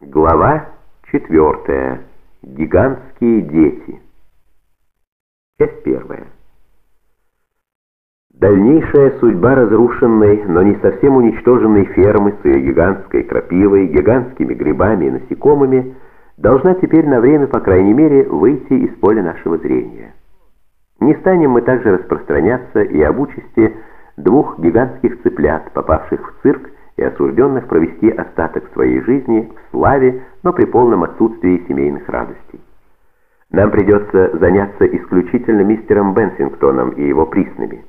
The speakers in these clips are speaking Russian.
Глава четвертая. Гигантские дети. Часть первая. Дальнейшая судьба разрушенной, но не совсем уничтоженной фермы с ее гигантской крапивой, гигантскими грибами и насекомыми должна теперь на время, по крайней мере, выйти из поля нашего зрения. Не станем мы также распространяться и об участи двух гигантских цыплят, попавших в цирк и осужденных провести остаток своей жизни в славе, но при полном отсутствии семейных радостей. Нам придется заняться исключительно мистером Бенсингтоном и его приснами.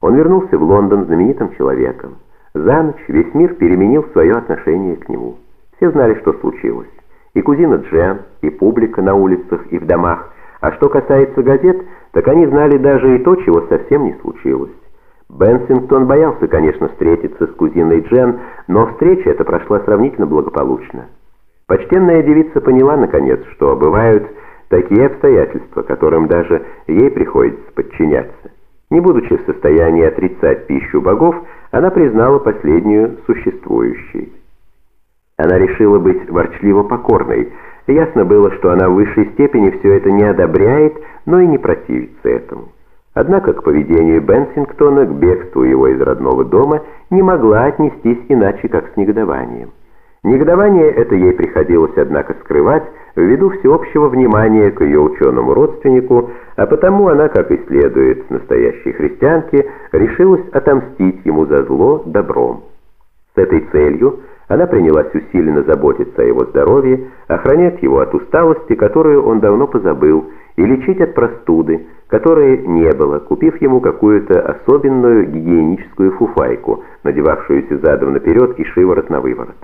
Он вернулся в Лондон знаменитым человеком. За ночь весь мир переменил свое отношение к нему. Все знали, что случилось. И кузина Джен, и публика на улицах и в домах. А что касается газет, так они знали даже и то, чего совсем не случилось. Бенсингтон боялся, конечно, встретиться с кузиной Джен, но встреча эта прошла сравнительно благополучно. Почтенная девица поняла, наконец, что бывают такие обстоятельства, которым даже ей приходится подчиняться. Не будучи в состоянии отрицать пищу богов, она признала последнюю существующей. Она решила быть ворчливо покорной. Ясно было, что она в высшей степени все это не одобряет, но и не противится этому. Однако к поведению Бенсингтона, к бегству его из родного дома, не могла отнестись иначе, как с негодованием. Негодование это ей приходилось, однако, скрывать ввиду всеобщего внимания к ее ученому родственнику, а потому она, как и следует настоящей христианке, решилась отомстить ему за зло добром. С этой целью она принялась усиленно заботиться о его здоровье, охранять его от усталости, которую он давно позабыл, и лечить от простуды, которой не было, купив ему какую-то особенную гигиеническую фуфайку, надевавшуюся задом наперед и шиворот на выворот.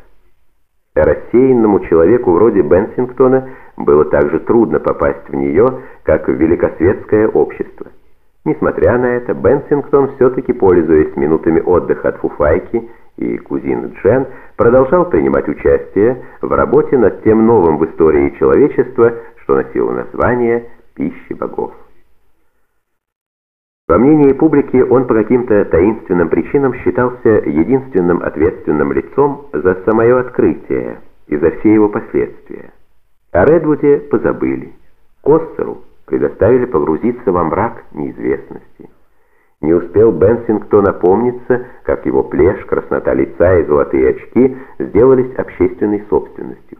Рассеянному человеку вроде Бенсингтона было так же трудно попасть в нее, как в великосветское общество. Несмотря на это, Бенсингтон все-таки, пользуясь минутами отдыха от фуфайки и кузины Джен, продолжал принимать участие в работе над тем новым в истории человечества, что носило название «Пищи богов». По мнению публики, он по каким-то таинственным причинам считался единственным ответственным лицом за самое открытие и за все его последствия. О Редвуде позабыли. Костеру предоставили погрузиться во мрак неизвестности. Не успел Бенсингтон напомниться, как его плешь, краснота лица и золотые очки сделались общественной собственностью.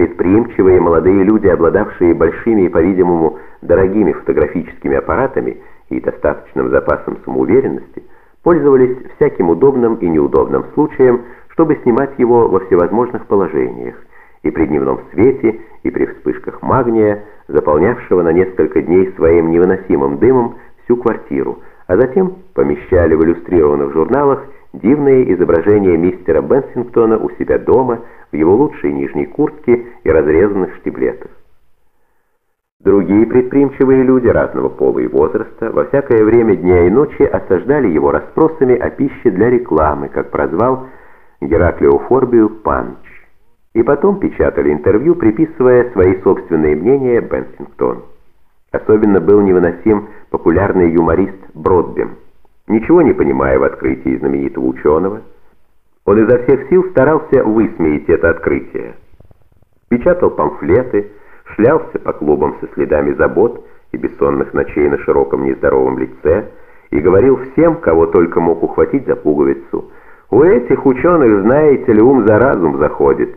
Предприимчивые молодые люди, обладавшие большими и, по-видимому, дорогими фотографическими аппаратами и достаточным запасом самоуверенности, пользовались всяким удобным и неудобным случаем, чтобы снимать его во всевозможных положениях, и при дневном свете, и при вспышках магния, заполнявшего на несколько дней своим невыносимым дымом всю квартиру, а затем помещали в иллюстрированных журналах дивные изображения мистера Бенсингтона у себя дома, в его лучшей нижней куртке и разрезанных штиблетах. Другие предприимчивые люди разного пола и возраста во всякое время дня и ночи осаждали его расспросами о пище для рекламы, как прозвал Гераклеофорбию Панч, и потом печатали интервью, приписывая свои собственные мнения Бенсингтону. Особенно был невыносим популярный юморист Бродбем. Ничего не понимая в открытии знаменитого ученого, он изо всех сил старался высмеять это открытие. Печатал памфлеты, шлялся по клубам со следами забот и бессонных ночей на широком нездоровом лице и говорил всем, кого только мог ухватить за пуговицу. «У этих ученых, знаете ли, ум за разум заходит.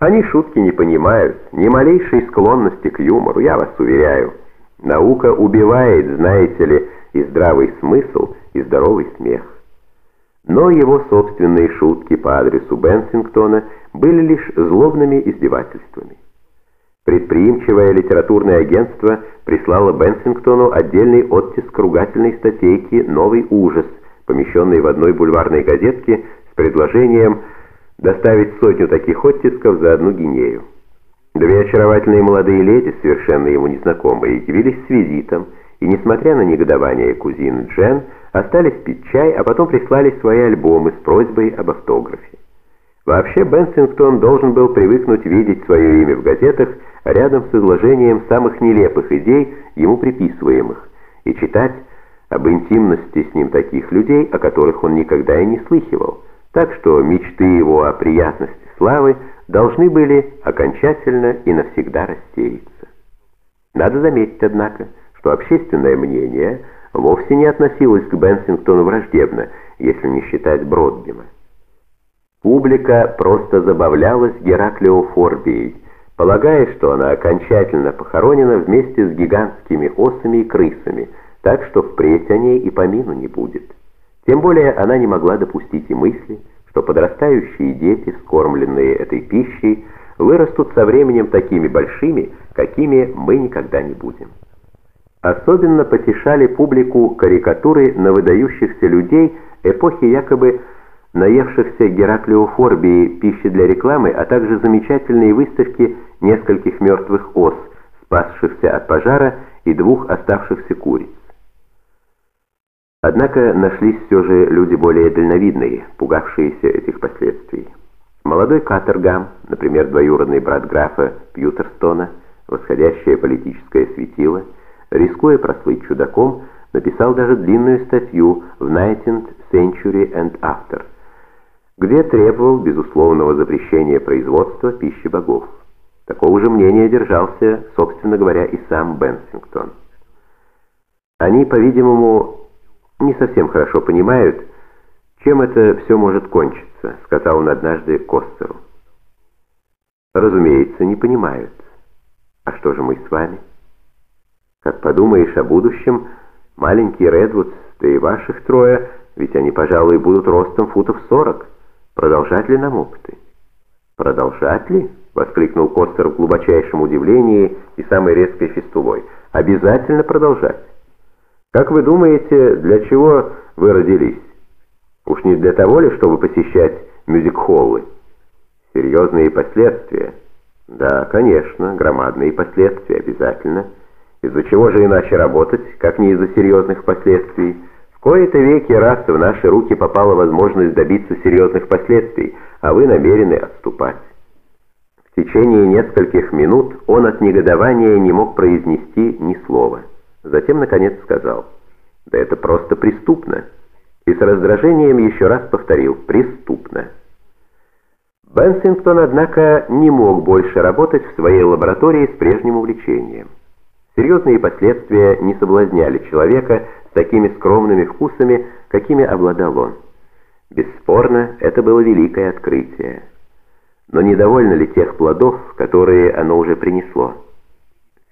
Они шутки не понимают, ни малейшей склонности к юмору, я вас уверяю. Наука убивает, знаете ли, и здравый смысл, и здоровый смех». Но его собственные шутки по адресу Бенсингтона были лишь злобными издевательствами. Предприимчивое литературное агентство прислало Бенсингтону отдельный оттиск ругательной статейки «Новый ужас», помещенный в одной бульварной газетке с предложением доставить сотню таких оттисков за одну гинею. Две очаровательные молодые леди, совершенно ему незнакомые, явились с визитом, и, несмотря на негодование кузин Джен, остались пить чай, а потом прислали свои альбомы с просьбой об автографе. Вообще Бенсингтон должен был привыкнуть видеть свое имя в газетах рядом с изложением самых нелепых идей, ему приписываемых, и читать об интимности с ним таких людей, о которых он никогда и не слыхивал, так что мечты его о приятности славы должны были окончательно и навсегда рассеяться. Надо заметить, однако, что общественное мнение вовсе не относилось к Бенсингтону враждебно, если не считать Бродгема. Публика просто забавлялась Гераклеофорбией, полагая, что она окончательно похоронена вместе с гигантскими осами и крысами, так что впредь о ней и помину не будет. Тем более она не могла допустить и мысли, что подрастающие дети, скормленные этой пищей, вырастут со временем такими большими, какими мы никогда не будем. Особенно потешали публику карикатуры на выдающихся людей эпохи якобы наевшихся Гераклеофорбии пищи для рекламы, а также замечательные выставки нескольких мертвых ос, спасшихся от пожара и двух оставшихся куриц. Однако нашлись все же люди более дальновидные, пугавшиеся этих последствий. Молодой Катергам, например, двоюродный брат графа Пьютерстона, восходящее политическое светило, рискуя прослыть чудаком, написал даже длинную статью в Nineteenth Century and After, где требовал безусловного запрещения производства пищи богов. Такого же мнения держался, собственно говоря, и сам Бенсингтон. Они, по-видимому, не совсем хорошо понимают, чем это все может кончиться, сказал он однажды Костеру. Разумеется, не понимают. А что же мы с вами? Как подумаешь о будущем, маленький Редвудс, да и ваших трое, ведь они, пожалуй, будут ростом футов сорок. Продолжать ли нам опыты? Продолжать ли? Воскликнул Костер в глубочайшем удивлении и самой резкой фистулой. Обязательно продолжать. Как вы думаете, для чего вы родились? Уж не для того ли, чтобы посещать мюзик-холлы? Серьезные последствия. Да, конечно, громадные последствия обязательно. Из-за чего же иначе работать, как не из-за серьезных последствий? В кои-то веки раз в наши руки попала возможность добиться серьезных последствий, а вы намерены отступать. В течение нескольких минут он от негодования не мог произнести ни слова. Затем, наконец, сказал, «Да это просто преступно!» И с раздражением еще раз повторил, «Преступно!» Бенсингтон, однако, не мог больше работать в своей лаборатории с прежним увлечением. Серьезные последствия не соблазняли человека с такими скромными вкусами, какими обладал он. Бесспорно, это было великое открытие. Но недовольно ли тех плодов, которые оно уже принесло?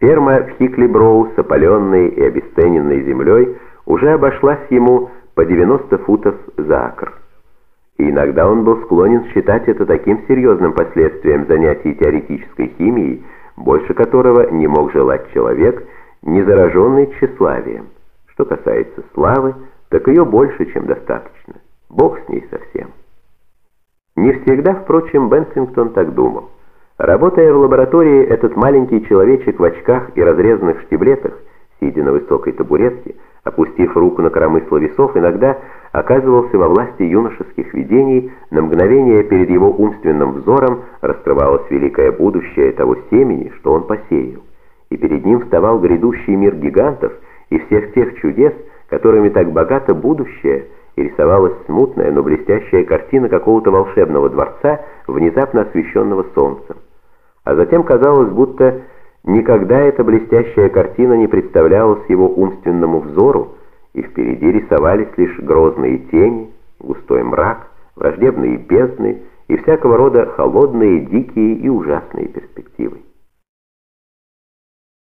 Ферма в Хикли-Броу с опаленной и обесцененной землей уже обошлась ему по 90 футов за акр. И иногда он был склонен считать это таким серьезным последствием занятий теоретической химией, больше которого не мог желать человек, не зараженный тщеславием. Что касается славы, так ее больше, чем достаточно. Бог с ней совсем. Не всегда, впрочем, Бенсингтон так думал. Работая в лаборатории, этот маленький человечек в очках и разрезанных штиблетах, сидя на высокой табуретке, опустив руку на коромысло весов, иногда оказывался во власти юношеских видений, на мгновение перед его умственным взором раскрывалось великое будущее того семени, что он посеял, и перед ним вставал грядущий мир гигантов и всех тех чудес, которыми так богато будущее – и рисовалась смутная, но блестящая картина какого-то волшебного дворца, внезапно освещенного солнцем. А затем казалось, будто никогда эта блестящая картина не представлялась его умственному взору, и впереди рисовались лишь грозные тени, густой мрак, враждебные бездны и всякого рода холодные, дикие и ужасные перспективы.